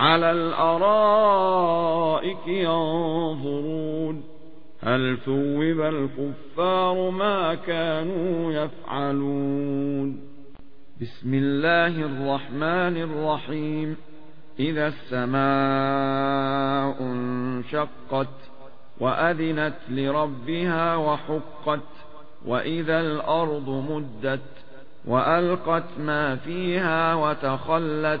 على الأرائك ينظرون. هل ثوب الكفار ما كانوا يفعلون؟ بسم الله الرحمن الرحيم. إذا السماء انشقت وأذنت لربها وحقت وإذا الأرض مدت وألقت ما فيها وتخلت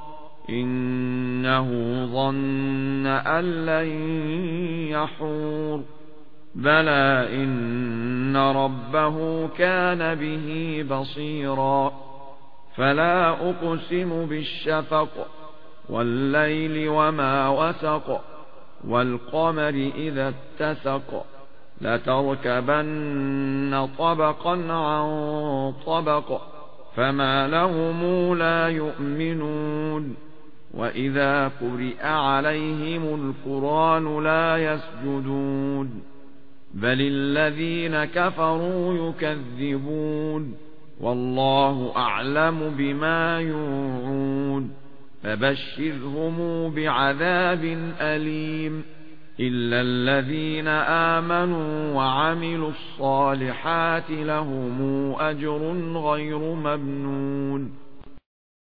إنه ظن أن لن يحور. بلى إن ربه كان به بصيرا. فلا أقسم بالشفق والليل وما وسق والقمر إذا اتسق. لتركبن طبقا عن طبق فما لهم لا يؤمنون. وإذا قرئ عليهم القرآن لا يسجدون بل الذين كفروا يكذبون والله أعلم بما يوعون فبشرهم بعذاب أليم إلا الذين آمنوا وعملوا الصالحات لهم أجر غير ممنون